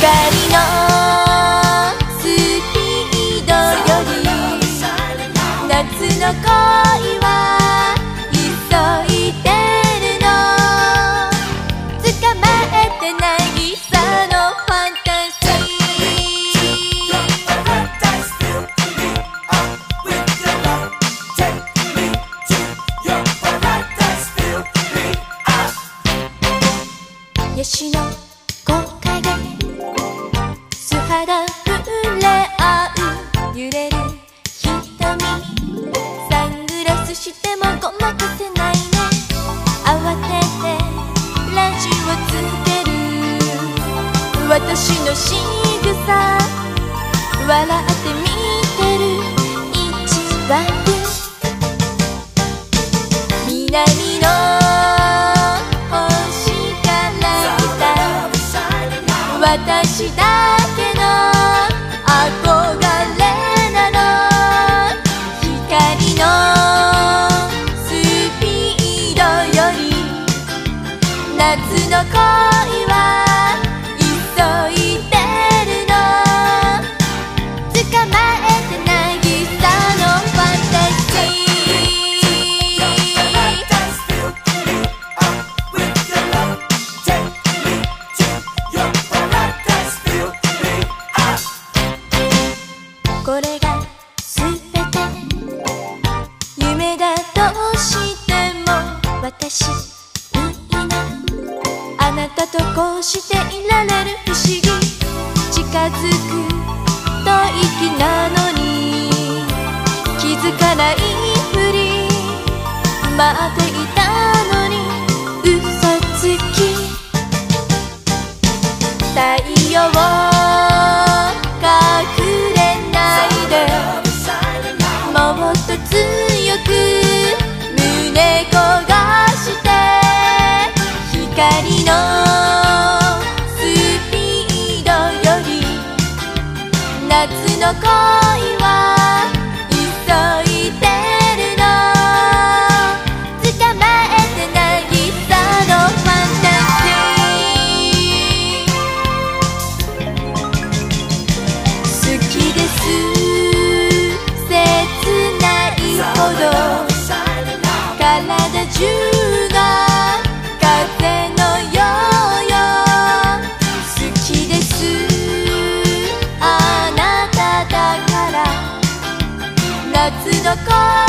のスピードより夏の恋は急いで。るの捕まえてなさのファンタジーヤシの肌触れ合う揺れる瞳サングラスしてもごまかせないね。慌ててラジオつける。私の仕草笑って見てる。一番南夏の恋こうしていられる不思議。近づくと息なのに。気づかないふり。待っていたのに。嘘つき。太陽を隠れないで。もっと強く。胸焦がして。光のいそいでるの。つかまえてなぎさの。ファンタジーすきですせつないほど体中あなただから夏の恋。